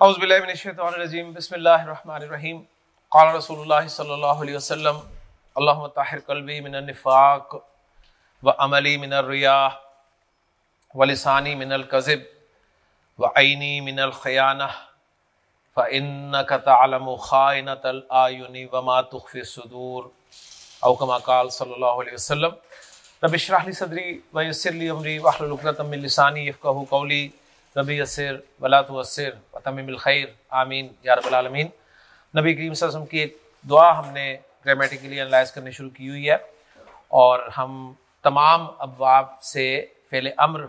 اعوذ باللہ من الشیطان الرجیم، بسم اللہ الرحمن الرحیم۔ قال رسول اللہ صلی اللہ علیہ وسلم، اللہم طاہر قلبی من النفاق و عملی من الریاء و لسانی من القذب و عینی من الخیانہ فإنك تعلم خائنة الآیون وما تخفی الصدور. او کما قال صلی اللہ علیہ وسلم، رب اشرح لی صدری ویسر لی امری واحلل عقدۃ من لسانی یفقهوا قولی ربی یسر ولا توسر وتمم الخیر، آمین، یا رب العالمین۔ نبی کریم صلی اللہ علیہ وسلم کی ایک دعا ہم نے گرامیٹیکلی انالائز کرنے شروع کی ہوئی ہے اور ہم تمام ابواب سے فعل امر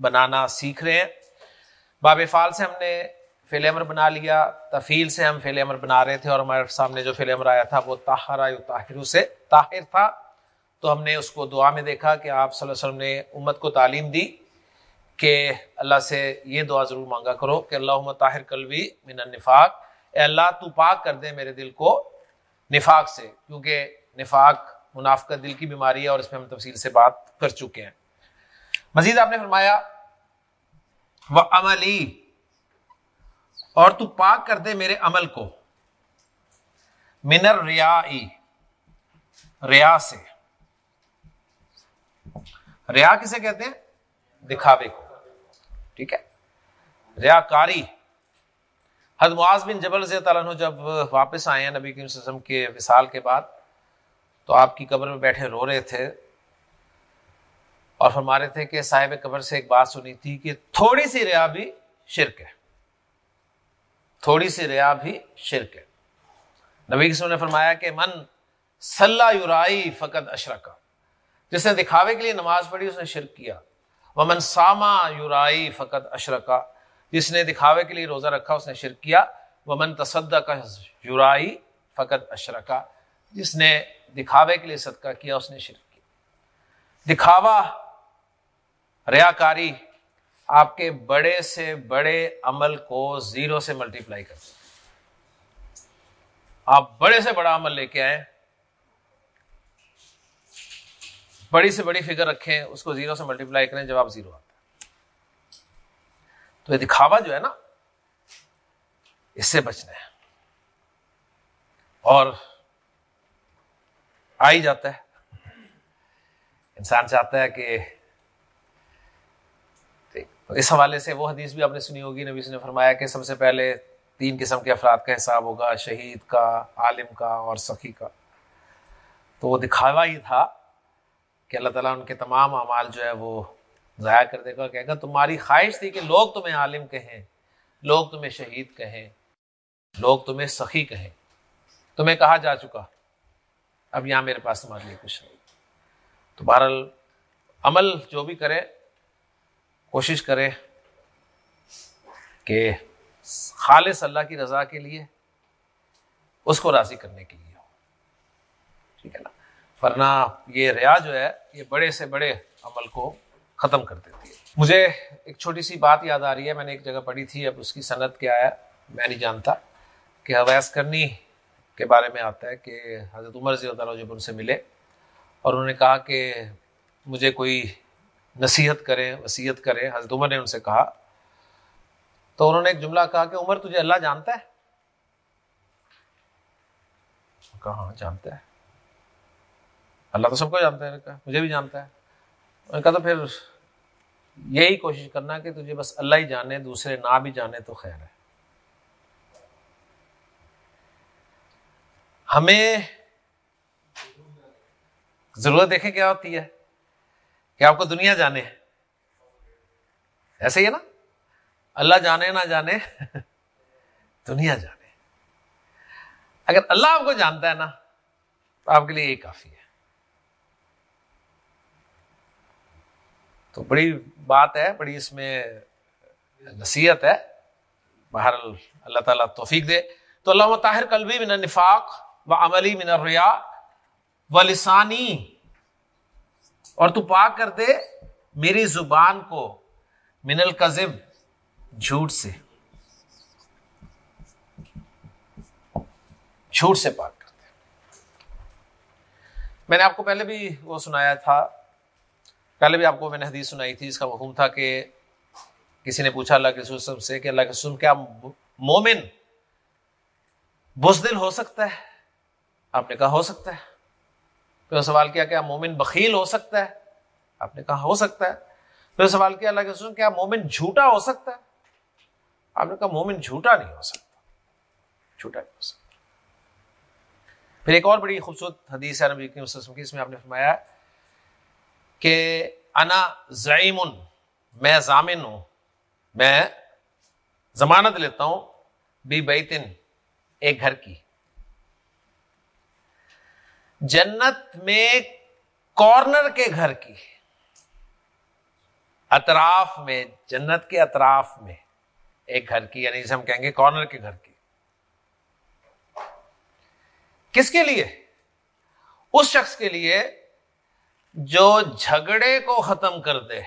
بنانا سیکھ رہے ہیں۔ باب فعال سے ہم نے فعل امر بنا لیا تفیل سے ہم فعل امر بنا رہے تھے اور ہمارے سامنے جو فعل امر آیا تھا وہ طاہرہ طاہر سے طاہر تھا۔ تو ہم نے اس کو دعا میں دیکھا کہ آپ صلی اللہ علیہ وسلم نے امت کو تعلیم دی۔ کہ اللہ سے یہ دعا ضرور مانگا کرو کہ اللہ طاہر کلوی من النفاق۔ اے اللہ، تو پاک کر دے میرے دل کو نفاق سے، کیونکہ نفاق منافقت دل کی بیماری ہے اور اس میں ہم تفصیل سے بات کر چکے ہیں۔ مزید آپ نے فرمایا وہ عملی اور تو پاک کر دے میرے عمل کو۔ منر ریا ریا سے۔ ریا کسے کہتے ہیں؟ دکھاوے کو۔ ٹھیک ہے؟ ریا کاری حد معاذ بن جبل سے تعالیٰ جب واپس آئے ہیں نبی کریم وسلم کے وصال کے بعد، تو آپ کی قبر میں بیٹھے رو رہے تھے اور فرما رہے تھے کہ صاحب قبر سے ایک بات سنی تھی کہ تھوڑی سی ریا بھی شرک ہے۔ تھوڑی سی ریا بھی شرک ہے۔ نبی کسم نے فرمایا کہ من صلاح یورائی فقط اشرکا۔ جس نے دکھاوے کے لیے نماز پڑھی، اس نے شرک کیا۔ ومن ساما یورائی فقط اشرکا جس نے دکھاوے کے لیے روزہ رکھا، اس نے شرک کیا۔ ومن تصدہ کا یورائی فقط اشرکا جس نے دکھاوے کے لیے صدقہ کیا، اس نے شرک کیا۔ دکھاوا، ریاکاری آپ کے بڑے سے بڑے عمل کو زیرو سے ملٹیپلائی کرتے آپ بڑے سے بڑا عمل لے کے آئے بڑی سے بڑی فگر رکھیں، اس کو زیرو سے ملٹیپلائی کریں، جواب زیرو آتا ہے۔ تو یہ دکھاوا جو ہے نا، اس سے بچنا ہے۔ اور آ ہی جاتا ہے۔ انسان چاہتا ہے کہ اس حوالے سے وہ حدیث بھی آپ نے سنی ہوگی، نبی نے فرمایا کہ سب سے پہلے تین قسم کے افراد کا حساب ہوگا، شہید کا، عالم کا اور سخی کا۔ تو وہ دکھاوا ہی تھا کہ اللہ تعالیٰ ان کے تمام اعمال جو ہے وہ ضائع کر دے گا کہے گا، تمہاری خواہش تھی کہ لوگ تمہیں عالم کہیں، لوگ تمہیں شہید کہیں، لوگ تمہیں سخی کہیں۔ تمہیں کہا جا چکا۔ اب یہاں میرے پاس تمہارے لیے کچھ نہیں تو بہرحال عمل جو بھی کرے کوشش کرے کہ خالص اللہ کی رضا کے لیے، اس کو راضی کرنے کے لیے۔ ہو ٹھیک ہے نا؟ ورنہ یہ ریا جو ہے، یہ بڑے سے بڑے عمل کو ختم کر دیتی ہے۔ مجھے ایک چھوٹی سی بات یاد آ رہی ہے، میں نے ایک جگہ پڑھی تھی، اب اس کی صنعت کیا ہے، میں نہیں جانتا کہ اویس کرنی کے بارے میں آتا ہے، کہ حضرت عمر ضی اللہ جب ان سے ملے اور انہوں نے کہا کہ مجھے کوئی نصیحت کرے، وصیت کرے، حضرت عمر نے ان سے کہا، تو انہوں نے ایک جملہ کہا کہ عمر، تجھے اللہ جانتا ہے؟ کہاں جانتا ہے۔ اللہ تو سب کو جانتا ہے مجھے بھی جانتا ہے۔ میں کہا، تو پھر یہی کوشش کرنا کہ تجھے بس اللہ ہی جانے، دوسرے نہ بھی جانے تو خیر ہے۔ ہمیں ضرورت دیکھیں کیا ہوتی ہے، کہ آپ کو دنیا جانے ایسے ہی ہے نا، اللہ جانے نہ جانے، دنیا جانے۔ اگر اللہ آپ کو جانتا ہے نا، تو آپ کے لیے یہی کافی ہے۔ تو بڑی بات ہے، بڑی اس میں نصیحت ہے۔ بہر اللہ تعالیٰ توفیق دے۔ تو اللہ طاہر قلبی من النفاق و عملی من الریا و لسانی۔ اور تو پاک کر دے میری زبان کو من القذب جھوٹ سے۔ جھوٹ سے پاک کر دے۔ میں نے آپ کو پہلے بھی وہ سنایا تھا۔ پہلے بھی آپ کو میں نے حدیث سنائی تھی اس کا مفہوم تھا کہ کسی نے پوچھا اللہ کے رسول سے کہ اللہ کے رسول کیا مومن بزدل ہو سکتا ہے؟ آپ نے کہا ہو سکتا ہے۔ پھر سوال کیا کیا مومن بخیل ہو سکتا ہے؟ آپ نے کہا ہو سکتا ہے۔ پھر سوال کیا، اللہ کے رسول کیا مومن جھوٹا ہو سکتا ہے؟ آپ نے کہا مومن جھوٹا نہیں ہو سکتا۔ جھوٹا نہیں ہو سکتا۔ پھر ایک اور بڑی خوبصورت حدیث ہے نبی کی، اس میں آپ نے فرمایا کہ انا زعیم، میں ضامن ہوں، میں ضمانت لیتا ہوں بی بیتن ایک گھر کی۔ جنت میں کارنر کے گھر کی۔ اطراف میں، جنت کے اطراف میں ایک گھر کی یعنی جسے ہم کہیں گے کارنر کے گھر کی۔ کس کے لیے؟ اس شخص کے لیے جو جھگڑے کو ختم کر دے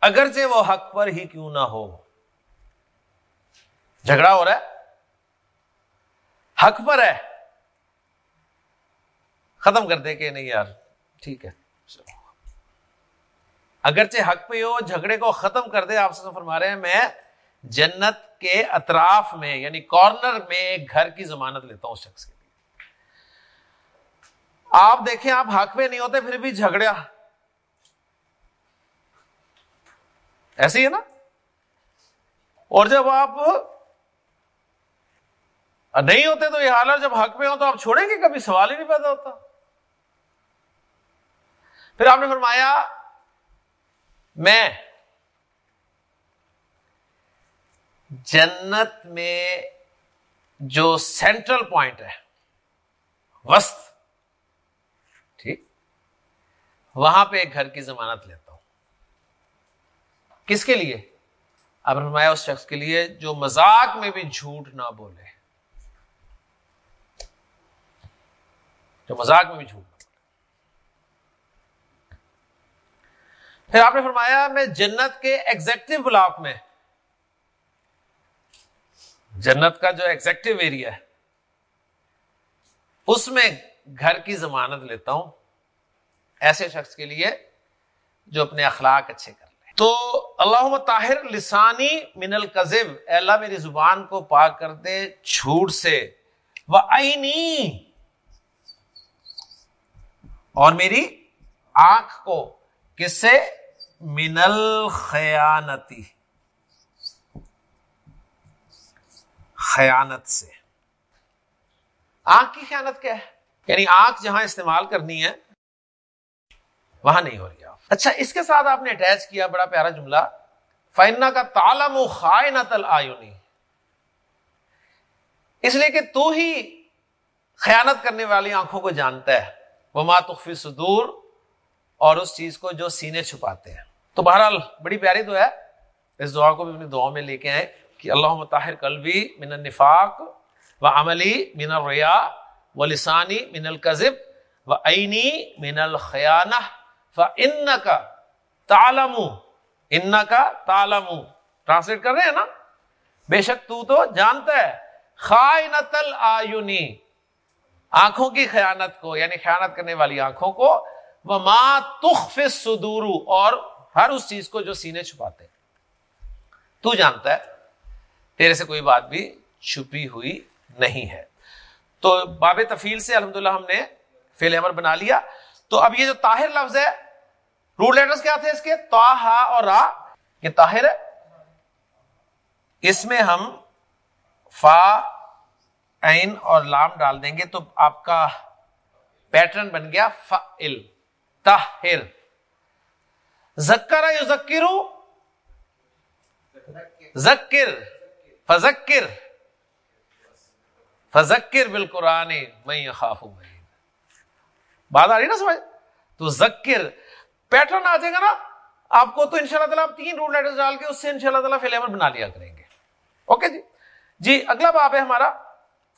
اگرچہ وہ حق پر ہی کیوں نہ ہو۔ جھگڑا ہو رہا ہے حق پر ہے۔ ختم کر دے کہ نہیں یار؟ ٹھیک ہے۔ اگرچہ حق پہ ہو جھگڑے کو ختم کر دے آپ سے فرما رہے ہیں۔ میں جنت کے اطراف میں یعنی کارنر میں ایک گھر کی ضمانت لیتا ہوں اس شخص کے آپ دیکھیں، آپ حق پہ نہیں ہوتے، پھر بھی جھگڑا ایسے ہی ہے نا؟ اور جب آپ نہیں ہوتے تو یہ حالت، جب حق پہ ہو تو آپ چھوڑیں گے کبھی؟ سوال ہی نہیں پیدا ہوتا۔ پھر آپ نے فرمایا، میں جنت میں جو سینٹرل پوائنٹ ہے، وسط ٹھیک وہاں پہ ایک گھر کی ضمانت لیتا ہوں۔ کس کے لیے؟ اب فرمایا اس شخص کے لیے جو مذاق میں بھی جھوٹ نہ بولے۔ جو مذاق میں بھی جھوٹ نہ بولے۔ پھر آپ نے فرمایا میں جنت کے ایگزیکٹو بلاک میں۔ جنت کا جو ایگزیکٹو ایریا ہے، اس میں گھر کی ضمانت لیتا ہوں۔ ایسے شخص کے لیے جو اپنے اخلاق اچھے کر تو اللہ طاہر لسانی من القذب اے اللہ میری زبان کو پاک کر دے جھوٹ سے۔ وہ آئینی اور میری آنکھ کو کس سے؟ من الخیانتی۔ خیانت سے۔ آنکھ کی خیانت کیا ہے؟ یعنی آنکھ جہاں استعمال کرنی ہے وہاں نہیں ہو رہی اچھا اس کے ساتھ آپ نے اٹیچ کیا بڑا پیارا جملہ فائنا کا تالم و خائنت آئونی اس لیے کہ تو ہی خیانت کرنے والی آنکھوں کو جانتا ہے۔ وہ ماتخفی صدور اور اس چیز کو جو سینے چھپاتے ہیں۔ تو بہرحال بڑی پیاری تو ہے۔ اس دعا کو بھی اپنی دعا میں لے کے آئے کہ اللہ متاہر قلبی من النفاق و عملی من الریا و لسانی من القذب و عینی من الخیانہ۔ ان کا تالم ان کا تالم ٹرانسلیٹ کر رہے ہیں نا؟ بے شک تو تو جانتا ہے۔ خائنت آیونی آنکھوں کی خیانت کو یعنی خیانت کرنے والی آنکھوں کو۔ وہ ماں تخ اور ہر اس چیز کو جو سینے چھپاتے تو جانتا ہے، تیرے سے کوئی بات بھی چھپی ہوئی نہیں ہے۔ تو باب تفیل سے الحمدللہ ہم نے فیل امر بنا لیا۔ تو اب یہ جو طاہر لفظ ہے روٹ لیٹرز کیا تھے اس کے؟ تو اور را. یہ طاہر ہے. اس میں ہم فا، عین اور لام ڈال دیں گے تو آپ کا پیٹرن بن گیا فل تاہر زکر یو ذکر. ذکر فذکر. فذکر بالقرآن میں خاف بات آ رہی نا سمجھ؟ تو ذکر پیٹرن آ جائے گا نا، آپ کو تو ان شاء اللہ تعالیٰ آپ تین روٹ لیٹر ڈال کے اس سے ان شاء اللہ تعالیٰ فیلیمر بنا لیا کریں گے۔ اوکے جی؟ جی اگلا باب ہے ہمارا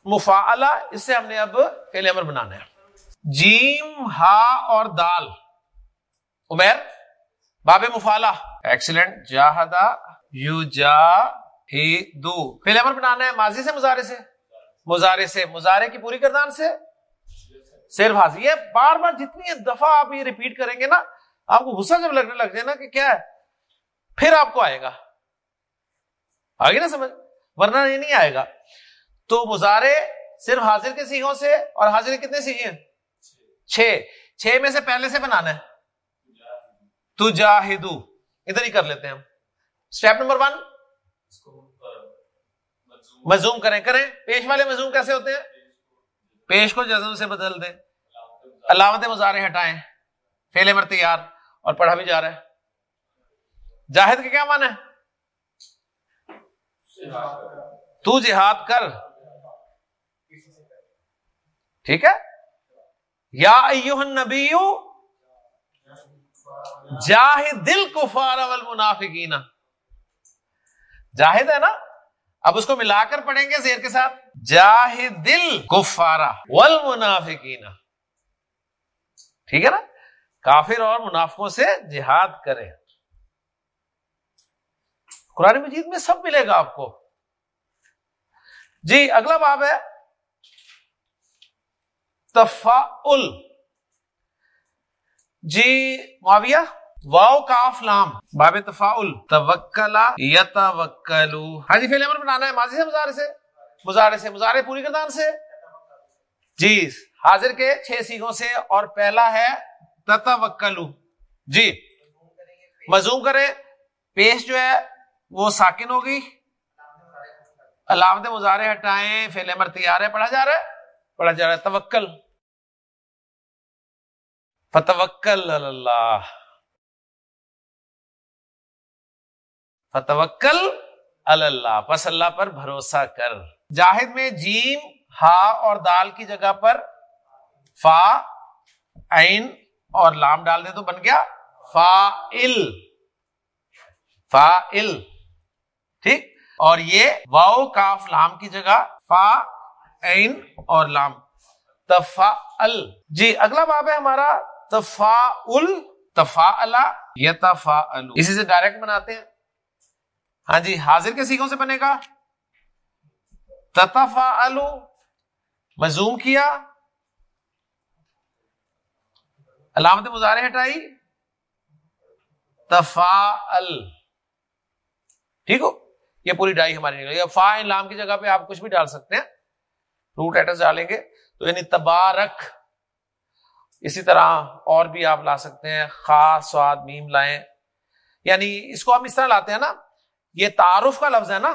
مفا اس سے ہم نے اب فیلیمر بنانا ہے۔ جیم، ہا اور دال۔ عمیر، باب مفالا ایکسیلنٹ جاہدا یو جا ہی، دو۔ فیلیمر بنانا ہے، ماضی سے مظاہرے سے۔ مظاہرے سے۔ مظاہرے کی پوری کردان سے۔ صرف حاضر۔ یہ بار بار جتنی دفعہ آپ یہ ریپیٹ کریں گے نا آپ کو غصہ جب لگنے لگ جائے نا کہ کیا ہے؟ پھر آپ کو آئے گا۔ آگے نا سمجھ؟ ورنہ یہ نہیں آئے گا۔ تو مظاہرے صرف حاضر کے سیگوں سے اور حاضر کتنے سیگے ہیں؟ چھ۔ چھ میں سے پہلے سے بنانا ہے۔ تو جاہدو ادھر ہی کر لیتے ہیں ہم۔ Step number one. مزوم کریں کریں۔ پیش والے مزوم کیسے ہوتے ہیں؟ پیش کو جزم سے بدل دیں۔ علامت مظاہرے ہٹائیں۔ فیلے مر تیار اور پڑھا بھی جا رہا ہے۔ جاہد کے کیا مانا ہے؟ تو جہاد کر۔ ٹھیک ہے؟ یا ایوہ النبی جاہد دل کفار والمنافقین۔ جاہد ہے نا؟ اب اس کو ملا کر پڑھیں گے زیر کے ساتھ۔ جاہد دل کفارا والمنافقین۔ ٹھیک ہے نا؟ کافر اور منافقوں سے جہاد کرے قرآن مجید میں سب ملے گا آپ کو۔ جی اگلا باب ہے۔ تفاعل جی معاویہ واؤ کاف لام۔ باب تفاعل توکلا یتوکلو۔ ہاں جی فیل امر بنانا ہے، ماضی سے مظاہرے سے۔ مظاہرے سے مظاہرے پوری کردان سے۔ جی حاضر کے چھ سیگوں سے اور پہلا ہے تتوکلو۔ جی۔ مزوم کرے پیش جو ہے، وہ ساکن ہوگی علامت مظاہرے ہٹائیں فیل امر تیار ہے، پڑھا جا رہا ہے۔ پڑھا جا رہا ہے، توکل۔ فتوکل اللہ۔ فتوکل اللہ۔ پس اللہ پر بھروسہ کر۔ جاہد میں جیم، ہا اور دال کی جگہ پر فا، عین اور لام ڈال دے تو بن گیا فا ال فا ٹھیک؟ اور یہ واؤ کاف لام کی جگہ فا، عین اور لام۔ تفا جی اگلا باب ہے ہمارا تفا تفا یتفا اسی سے ڈائریکٹ بناتے ہیں۔ ہاں جی حاضر کے سیکھوں سے بنے گا۔ تتفا الو مزوم کیا۔ علامت مظاہرے ہٹائی تفا ٹھیک ہو؟ یہ پوری ڈائی ہماری نکل گئی فا لام کی جگہ پہ آپ کچھ بھی ڈال سکتے ہیں۔ روٹ ایٹس ڈالیں گے۔ تو یعنی تبارک۔ اسی طرح اور بھی آپ لا سکتے ہیں۔ خاص سواد، میم لائیں۔ یعنی اس کو ہم اس طرح لاتے ہیں نا۔ یہ تعارف کا لفظ ہے نا۔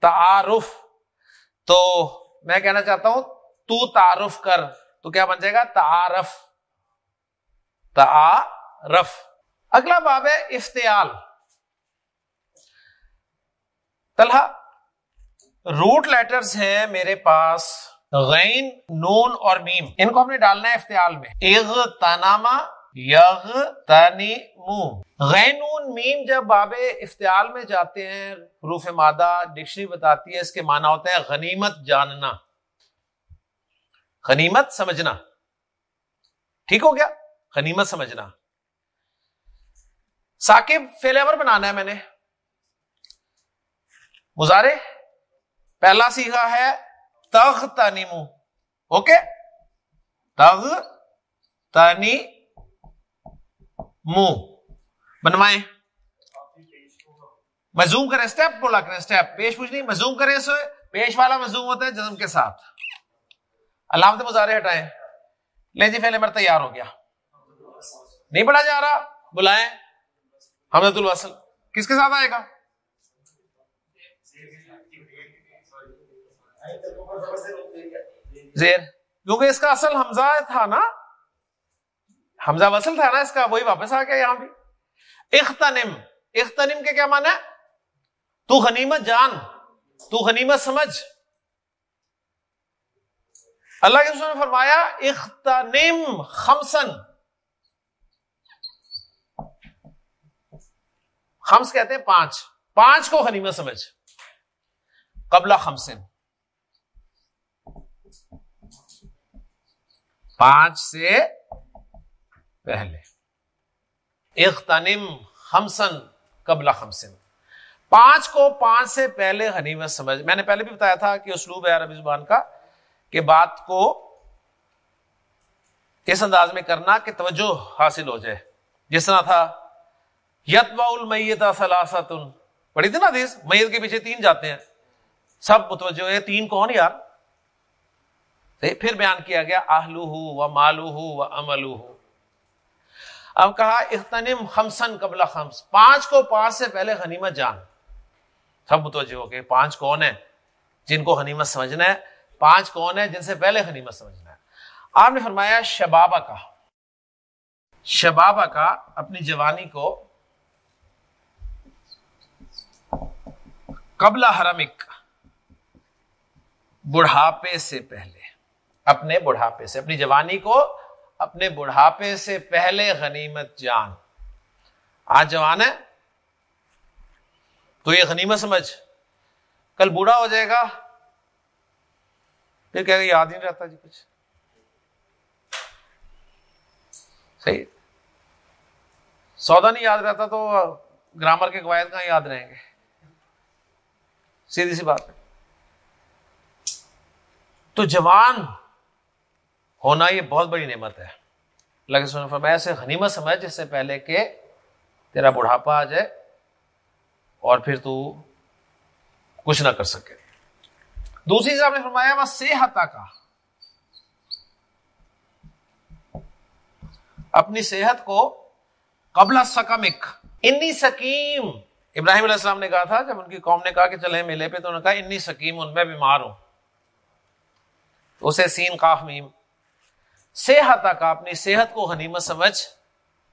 تعارف۔ تو میں کہنا چاہتا ہوں، تو تعارف کر۔ تو کیا بن جائے گا؟ تعارف۔ تعارف اگلا باب ہے افتعال۔ طلحہ، روٹ لیٹرز ہیں میرے پاس، غین، نون اور میم۔ ان کو ہم نے ڈالنا ہے افتعال میں۔ اغ تناما یغ تنی غین، نون، میم جب باب افتعال میں جاتے ہیں، حروف مادہ، ڈکشنری بتاتی ہے، اس کے معنی ہوتے ہیں غنیمت جاننا۔ غنیمت سمجھنا۔ ٹھیک ہو گیا؟ غنیمت سمجھنا۔ ثاقب فیلیور بنانا ہے میں نے۔ مظاہرے پہلا سیکھا ہے تغ تنی اوکے؟ تغ تنی منہ بنوائیں مزوم کریں اسٹیپ بولا کریں اسٹیپ پیش پوچھ نہیں مزوم کریں سو پیش والا مزوم ہوتا ہے جزم کے ساتھ۔ علامت مظاہرے ہٹائیں۔ لے جی پہلے مر تیار ہو گیا۔ نہیں پڑھا جا رہا؟ بلائیں۔ حمد الوصل۔ کس کے ساتھ آئے گا؟ زیر۔ کیونکہ اس کا اصل حمزہ تھا نا؟ حمزہ وصل تھا نا اس کا، وہی واپس آ گیا یہاں بھی۔ اختنم۔ اختنم کے کیا مانا ہے؟ تو غنیمت جان، تو غنیمت سمجھ۔ اللہ کے نے فرمایا، اختنم خمسن خمس کہتے ہیں پانچ۔ پانچ کو غنیمت سمجھ۔ قبلہ خمسن۔ پانچ سے پہلے۔ اختنم خمسن قبل خمسن۔ پانچ کو پانچ سے پہلے غنیمت سمجھ۔ میں نے پہلے بھی بتایا تھا کہ اسلوب ہے عربی زبان کا کہ بات کو اس انداز میں کرنا کہ توجہ حاصل ہو جائے۔ جس طرح تھا یتوا المیتا سلاست پڑھی تھی نا حدیث، میت کے پیچھے تین جاتے ہیں۔ سب متوجہ ہے تین کون یار؟ پھر بیان کیا گیا آہلو ہو و مالو ہو و املو ہو اب کہا اختنم خمسن قبل خمس۔ پانچ کو پانچ سے پہلے غنیمت جان۔ سب متوجہ ہو گئے، پانچ کون ہیں؟ جن کو غنیمت سمجھنا ہے، پانچ کون ہیں جن سے پہلے غنیمت سمجھنا ہے۔ آپ نے فرمایا، شبابہ کا۔ شبابہ کا اپنی جوانی کو قبل حرمک، بڑھاپے سے پہلے، اپنے بڑھاپے سے، اپنی جوانی کو اپنے بڑھاپے سے پہلے غنیمت جان۔ آج جوان ہے، تو یہ غنیمت سمجھ۔ کل بوڑھا ہو جائے گا، پھر کہ یاد نہیں رہتا جی کچھ۔ صحیح۔ سودا نہیں یاد رہتا تو گرامر کے قواعد کہاں یاد رہیں گے؟ سیدھی سی بات ہے۔ تو جوان ہونا یہ بہت بڑی نعمت ہے۔ اللہ کے فرمایا سے غنیمت سمجھ جس سے پہلے کہ تیرا بڑھاپا آ جائے اور پھر تو کچھ نہ کر سکے۔ دوسری چیز آپ نے فرمایا وہ صحت کا اپنی صحت کو قبل سکمک انی سکیم۔ ابراہیم علیہ السلام نے کہا تھا، جب ان کی قوم نے کہا کہ چلے میلے پہ، تو انہوں نے کہا، انی سکیم، ان میں بیمار ہوں۔ تو اسے سین قاف میم صحت کا اپنی صحت کو غنیمت سمجھ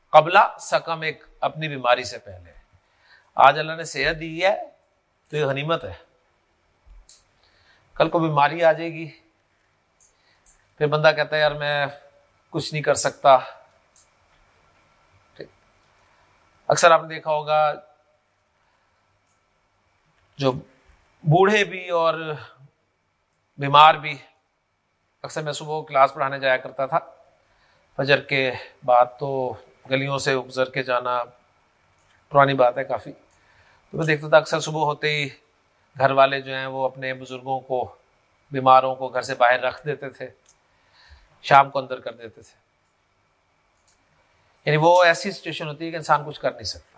قبلہ سکم ایک اپنی بیماری سے پہلے۔ آج اللہ نے صحت دی ہے، تو یہ غنیمت ہے۔ کل کو بیماری آ جائے گی۔ پھر بندہ کہتا ہے، یار، میں کچھ نہیں کر سکتا۔ اکثر آپ نے دیکھا ہوگا جو بوڑھے بھی اور بیمار بھی اکثر میں صبح کلاس پڑھانے جایا کرتا تھا۔ فجر کے بعد تو گلیوں سے گزر کے جانا پرانی بات ہے کافی۔ تو میں دیکھتا تھا اکثر صبح ہوتے ہی گھر والے جو ہیں وہ اپنے بزرگوں کو، بیماروں کو گھر سے باہر رکھ دیتے تھے، شام کو اندر کر دیتے تھے۔ یعنی وہ ایسی سچویشن ہوتی ہے کہ انسان کچھ کر نہیں سکتا۔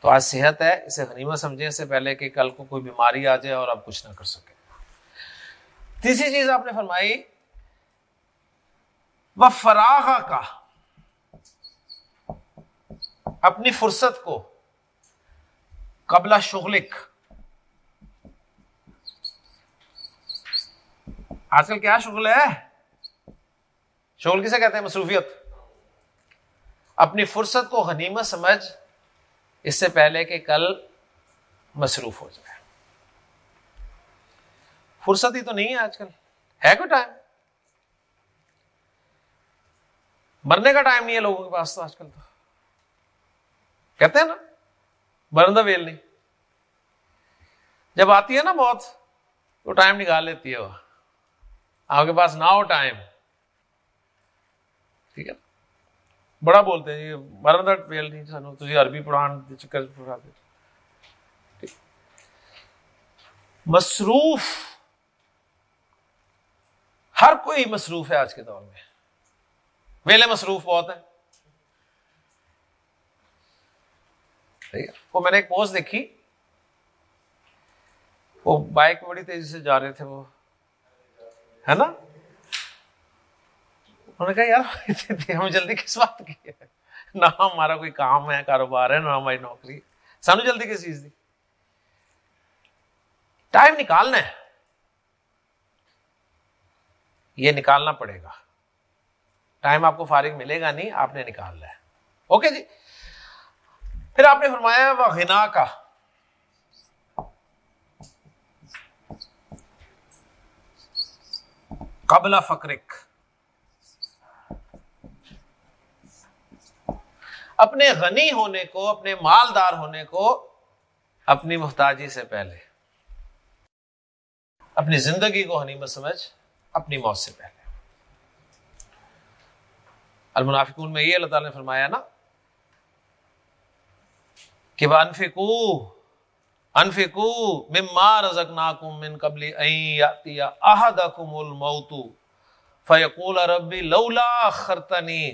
تو آج صحت ہے، اسے غنیمت سمجھے اس سے پہلے کہ کل کو کوئی بیماری آ جائے اور آپ کچھ نہ کر سکے تیسری چیز آپ نے فرمائی وہ فراغ کا، اپنی فرصت کو قبلہ شغلک۔ آج کل کیا شغل ہے؟ شغل کسے کہتے ہیں؟ مصروفیت۔ اپنی فرصت کو غنیمت سمجھ۔ اس سے پہلے کہ کل مصروف ہو جائے۔ فرصت ہی تو نہیں ہے آج کل۔ ہے کوئی ٹائم مرنے کا ٹائم نہیں ہے لوگوں کے پاس تو آج کل تو۔ کہتے ہیں نا برندہ ویل نہیں۔ جب آتی ہے نا موت، تو ٹائم نکال لیتی ہے وہ۔ آپ کے پاس نہ ہو ٹائم ٹھیک ہے۔ بڑا بولتے ہیں مرندہ ویل نہیں سانو تھی عربی پڑھان چکر پڑھا دے مصروف ہر کوئی مصروف ہے آج کے دور میں ویلے مصروف بہت ہے وہ میں نے ایک پوسٹ دیکھی وہ بائک بڑی تیزی سے جا رہے تھے وہ ہے نا انہوں نے کہا، یار ہم جلدی کس بات کی ہے؟ نہ ہمارا کوئی کام ہے، کاروبار ہے، نہ ہماری نوکری سانو جلدی کس چیز دی۔ ٹائم نکالنا ہے۔ یہ نکالنا پڑے گا۔ ٹائم آپ کو فارغ ملے گا نہیں، آپ نے نکالنا ہے۔ اوکے جی؟ پھر آپ نے فرمایا وہ غنا کا۔ قبل فکرک اپنے غنی ہونے کو، اپنے مالدار ہونے کو اپنی محتاجی سے پہلے، اپنی زندگی کو غنیمت سمجھ، اپنی موت سے پہلے۔ المنافقون میں یہ اللہ تعالی نے فرمایا نا، کہ وہ انفکو انفکو مما رزقناکم من قبل ان یاتی احدکم الموت فیقول ربی لولا اخرتنی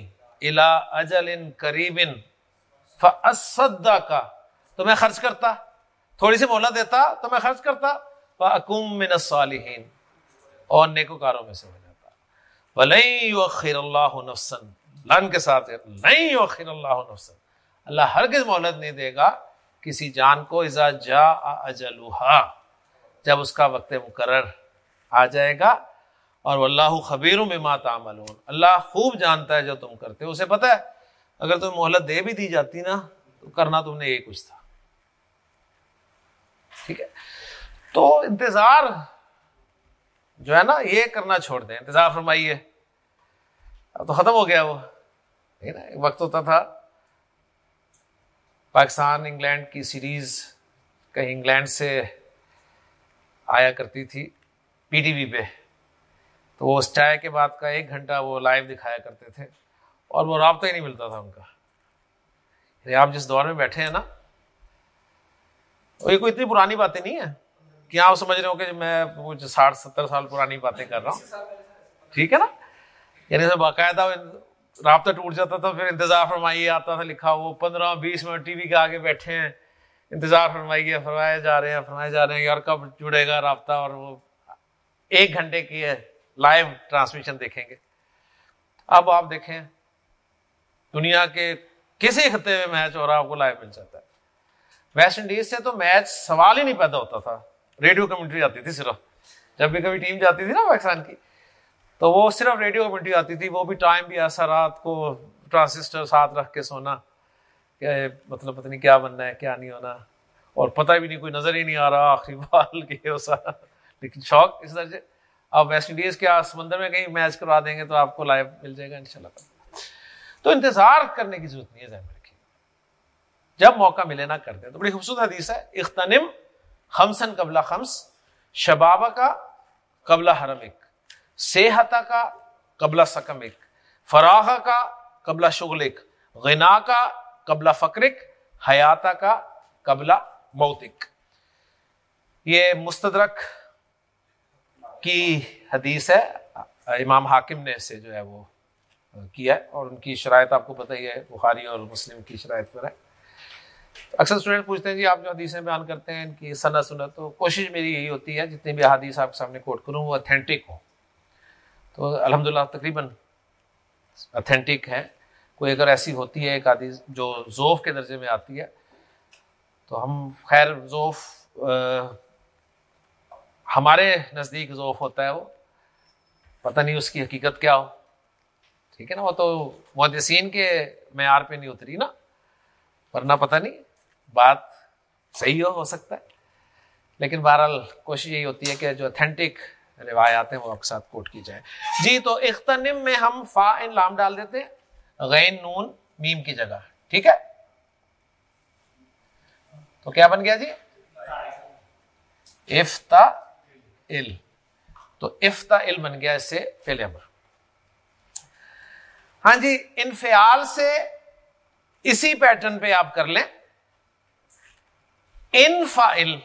الى اجل قریب فاصدق تو میں خرچ کرتا، تھوڑی سی مہلت دیتا، تو میں خرچ کرتا. اکم من الصالحین اور نیکوکاروں میں سے ہو جاتا. وَلَن اللہ نفسن لن کے ساتھ نہیں یؤخر اللہ نفسن اللہ ہرگز مہلت نہیں دے گا کسی جان کو، اذا جا اجلوہا جب اس کا وقت مقرر آ جائے گا اور اللہ خبیر بما تعملون۔ اللہ خوب جانتا ہے جو تم کرتے ہو۔ اسے پتہ ہے، اگر تمہیں مہلت دے بھی دی جاتی نا، تو کرنا تم نے یہ کچھ تھا۔ ٹھیک ہے؟ تو انتظار جو ہے نا، یہ کرنا چھوڑ دیں۔ انتظار فرمائیے۔ اب تو ختم ہو گیا وہ۔ وقت ہوتا تھا۔ پاکستان، انگلینڈ کی سیریز کہیں انگلینڈ سے آیا کرتی تھی۔ پی ٹی وی پہ۔ تو وہ اس چائے کے بعد کا ایک گھنٹہ وہ لائیو دکھایا کرتے تھے اور وہ رابطہ ہی نہیں ملتا تھا ان کا۔ یعنی آپ جس دور میں بیٹھے ہیں نا، یہ کوئی اتنی پرانی باتیں نہیں ہیں کہ آپ سمجھ رہے ہو کہ میں کچھ ساٹھ ستر سال پرانی باتیں کر رہا ہوں۔ ٹھیک ہے نا؟ یعنی باقاعدہ رابطہ ٹوٹ جاتا تھا، پھر انتظار فرمائیے آتا تھا لکھا وہ پندرہ بیس منٹ ٹی وی کے آگے بیٹھے ہیں، انتظار فرمائیے، فرمائے جا رہے ہیں، فرمائے جا رہے ہیں یار کب جڑے گا رابطہ اور وہ ایک گھنٹے کی ہے۔ لائیو ٹرانسمیشن دیکھیں گے۔ اب آپ دیکھیں، دنیا کے کسی خطے میں میچ ہو رہا آپ کو لائیو مل جاتا ہے۔ ویسٹ انڈیز سے تو میچ سوال ہی نہیں پیدا ہوتا تھا۔ ریڈیو کمنٹری آتی تھی صرف۔ جب بھی کبھی ٹیم جاتی تھی نا پاکستان کی، تو وہ صرف ریڈیو کمنٹری آتی تھی۔ وہ بھی ٹائم بھی ایسا رات کو ٹرانسسٹر ساتھ رکھ کے سونا کہ مطلب پتہ نہیں کیا بننا ہے، کیا نہیں ہونا۔ اور پتہ بھی نہیں، کوئی نظر ہی نہیں آ رہا، آخری بال کے سارا لیکن شوق اس درجے۔ آپ ویسٹ انڈیز کے سمندر میں کہیں میچ کروا دیں گے تو آپ کو لائیو مل جائے گا ان شاء اللہ تو انتظار کرنے کی ضرورت نہیں ہے ذہن میں رکھیے جب موقع ملے نہ کر دیں۔ تو بڑی خوبصورت حدیث ہے اختنم خمسن قبلہ خمس، شبابہ کا قبلہ حرمک صحت کا قبلہ سکمک فراغ کا قبلہ شغلک غنا کا قبلہ فکرک حیاتہ کا قبلہ موتک یہ مستدرک کی حدیث ہے، امام حاکم نے اسے جو ہے وہ کیا ہے، اور ان کی شرائط آپ کو پتہ ہی ہے، بخاری اور مسلم کی شرائط پر ہے۔ اکثر اسٹوڈنٹ پوچھتے ہیں جی آپ جو حدیثیں بیان کرتے ہیں، ان کی سنا سنا تو کوشش میری یہی ہوتی ہے، جتنی بھی حدیث آپ کے سامنے کوٹ کروں، وہ اتھینٹک ہوں۔ تو الحمد للہ تقریباً اتھینٹک ہے کوئی اگر ایسی ہوتی ہے، ایک حدیث جو ذوف کے درجے میں آتی ہے، تو ہم خیر ذوف ہمارے نزدیک ذوف ہوتا ہے وہ۔ پتہ نہیں اس کی حقیقت کیا ہو۔ ٹھیک ہے نا، وہ تو محدثین کے معیار پہ نہیں اتری نا۔ ورنہ پتہ نہیں، بات صحیح ہو ہو سکتا ہے۔ لیکن بہرحال کوشش یہی ہوتی ہے کہ جو اتھینٹک روایات ہیں، وہ آپ کے ساتھ کوٹ کی جائے جی تو اختنم میں ہم فا ان لام ڈال دیتے ہیں۔ غین، نون، میم کی جگہ۔ ٹھیک ہے۔ تو کیا بن گیا جی؟ افتا ال تو افتا ال بن گیا اس سے فیل امر ہاں جی انفیال سے اسی پیٹرن پہ آپ کر لیں۔ انفائل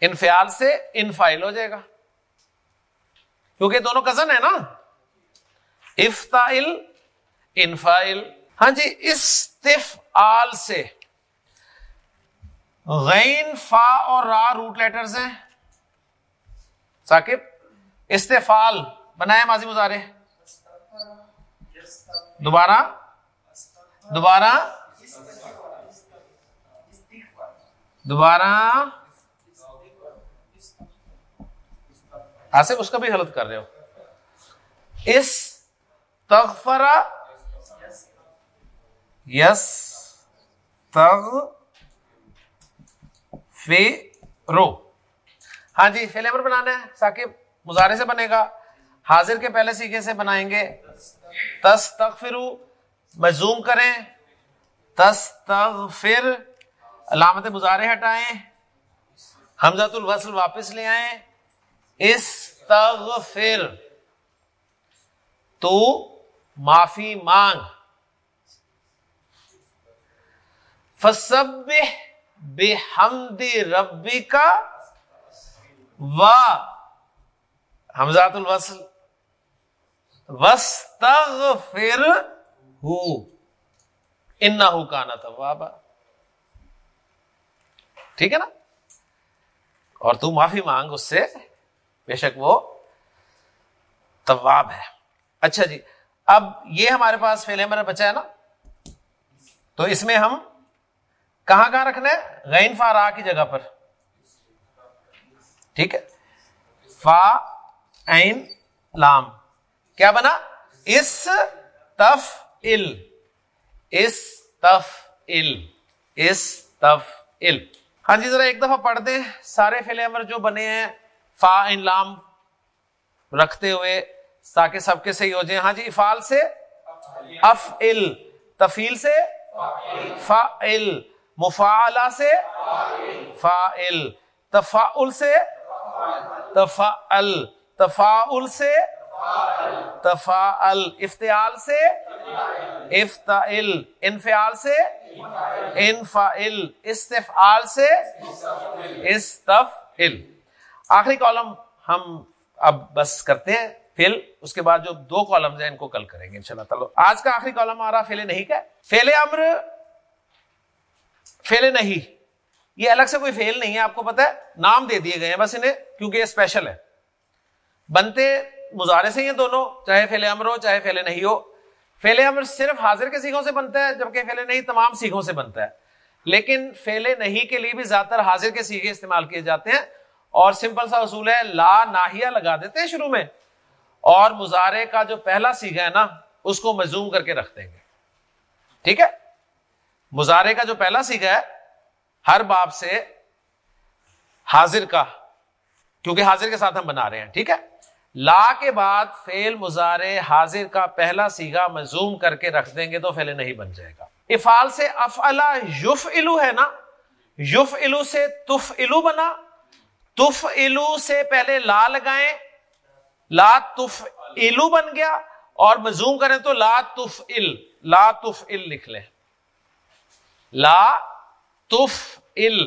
انفیال سے انفائل ہو جائے گا۔ کیونکہ دونوں کزن ہے نا۔ افتائل انفائل ہاں جی استف آل سے۔ غین، فا اور را، روٹ لیٹرز ہیں۔ ثاقب استفال بنایا ماضی مظاہرے دوبارہ دوبارہ دوبارہ۔ آصف، اس کا بھی غلط کر رہے ہو۔ اس تغفرا یس تغ فی رو ہاں جی فیلیبر بنانا ہے ثاقب مظاہرے سے بنے گا۔ حاضر کے پہلے سیکھے سے بنائیں گے۔ تس تغفرو کریں۔ تس تغفر علامت مظاہرے ہٹائیں۔ حمزت الوصل واپس لے آئیں۔ استغفر، تو معافی مانگ۔ فسب بے ربی کا و حمزات الوصل وسطر ہو. ان کانا تھا ٹھیک ہے نا؟ اور تو معافی مانگ، اس سے بے شک وہ طواب ہے۔ اچھا جی اب یہ ہمارے پاس فیل امر بچا ہے نا؟ تو اس میں ہم کہاں کہاں رکھنا ہے؟ غین فا را کی جگہ پر۔ ٹھیک ہے؟ فا این لام۔ کیا بنا؟ اس تف ال۔ اس تف ال۔ اس تف ال۔ ہاں جی ذرا ایک دفعہ پڑھ دیں۔ سارے فیل امر جو بنے ہیں، فا ان لام رکھتے ہوئے تاکہ سب کے صحیح ہو جائیں۔ ہاں جی افال سے اف ال۔ تفیل سے فا ال۔ مفا سے فا ال۔ تفا سے تفا ال تفا سے تفا ال افتعال سے افتا انفعال سے انفعل، استفعال سے استفعل۔ آخری کالم ہم اب بس کرتے ہیں فیل اس کے بعد جو دو کالمز ہیں ان کو کل کریں گے انشاءاللہ۔ تعالی آج کا آخری کالم آ رہا فیلے نہیں کا فیل امر فیلے نہیں۔ یہ الگ سے کوئی فیل نہیں ہے، آپ کو پتا ہے، نام دے دیے گئے ہیں، بس انہیں، کیونکہ یہ اسپیشل ہے۔ بنتے مظاہرے سے ہی ہیں دونوں، چاہے فیل امر ہو، چاہے فیلے نہیں ہو۔ فیل امر صرف حاضر کے سیکھوں سے بنتا ہے، جبکہ فیلے نہیں، تمام سیکھوں سے بنتا ہے۔ لیکن فیلے نہیں کے لیے بھی زیادہ تر حاضر کے سیکھے استعمال کیے جاتے ہیں۔ اور سمپل سا اصول ہے، لا ناہیا لگا دیتے ہیں شروع میں۔ اور مظاہرے کا جو پہلا سیکھا ہے نا، اس کو مزوم کر کے رکھ دیں گے۔ ٹھیک ہے؟ مظاہرے کا جو پہلا سیکھا ہے ہر باپ سے حاضر کا، کیونکہ حاضر کے ساتھ ہم بنا رہے ہیں، ٹھیک ہے؟ لا کے بعد فیل مزارے حاضر کا پہلا سیگا مزوم کر کے رکھ دیں گے تو فیل نہیں بن جائے گا۔ افال سے افعلا یوف الو ہے نا یوف الو سے تف الو بنا تف الو سے پہلے لا لگائیں، لا تف الو بن گیا، اور مزوم کریں تو لا تف ال لا تف ال لکھ لیں۔ لا تف ال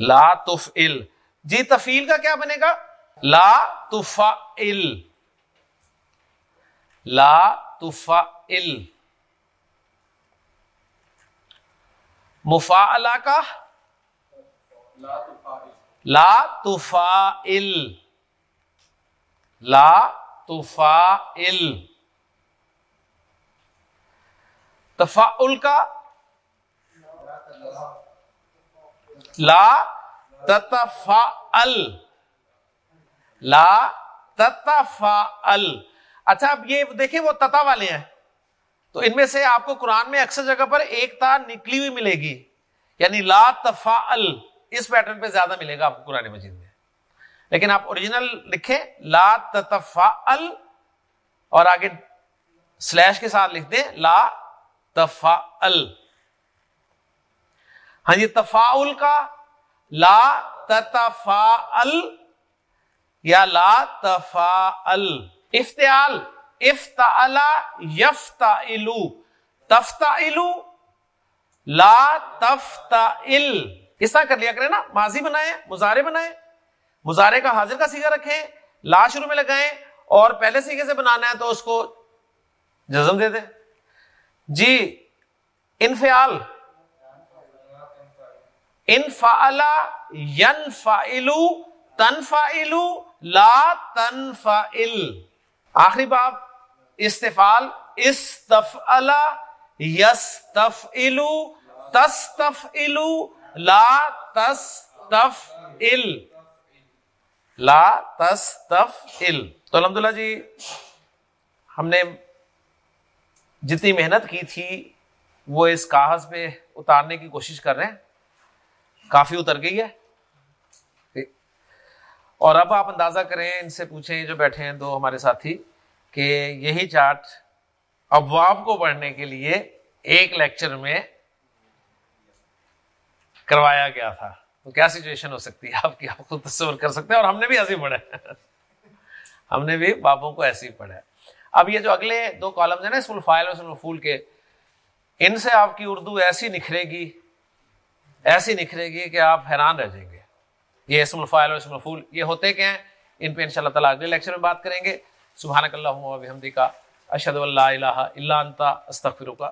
لا تف ال جی تفیل کا کیا بنے گا؟ لا تفا لا تفا مفا کا؟ لا تفا لا تفا تفا کا؟ لا تفا لا تتفا اچھا اب یہ دیکھیں وہ تتا والے ہیں. تو ان میں سے آپ کو قرآن میں اکثر جگہ پر ایک تا نکلی ہوئی ملے گی. یعنی لا تفا اس پیٹرن پہ زیادہ ملے گا آپ کو قرآن مجید میں. لیکن آپ اوریجنل لکھیں، لا تفا اور آگے سلیش کے ساتھ لکھ دیں، لا تفا ہاں جی تفاول کا لا تفا یا لا تفا افتعال افتا یفتا الو تفتا الو لا تفتا اس طرح کر لیا کریں نا، ماضی بنائیں مظاہرے بنائیں۔ مظاہرے کا حاضر کا سیگا رکھیں، لا شروع میں لگائیں اور پہلے سیگے سے بنانا ہے تو اس کو جزم دے دیں۔ جی انفعال۔ انفعلا ینفعلو، تنفعلو، لا تنفع آخری باب استفال استفعل یستفعل تستفعل لا تستفعل. لا تستفعل. تو الحمدللہ جی ہم نے جتنی محنت کی تھی، وہ اس کاغذ پہ اتارنے کی کوشش کر رہے ہیں۔ کافی اتر گئی ہے۔ اور اب آپ اندازہ کریں، ان سے پوچھیں، جو بیٹھے ہیں دو ہمارے ساتھی، کہ یہی چارٹ ابواب کو پڑھنے کے لیے ایک لیکچر میں کروایا گیا تھا۔ تو کیا سچویشن ہو سکتی ہے؟ آپ کی آپ کو تصور کر سکتے ہیں اور ہم نے بھی ایسے ہی پڑھا ہم نے بھی بابوں کو ایسے ہی پڑھا ہے۔ اب یہ جو اگلے دو کالمز ہیں نا اسم الفائل اور اسم الفول کے، ان سے آپ کی اردو ایسی نکھرے گی۔ ایسی نکھرے گی کہ آپ حیران رہ جائیں گے۔ یہ اسم الفائل اور اسم الفول یہ ہوتے کیا ہیں؟ ان پہ انشاءاللہ تعالیٰ اگلے لیکچر میں بات کریں گے۔ سبحانک اللہم و بحمدی کا اشہد اللہ الہ الا انتا استغفرک۔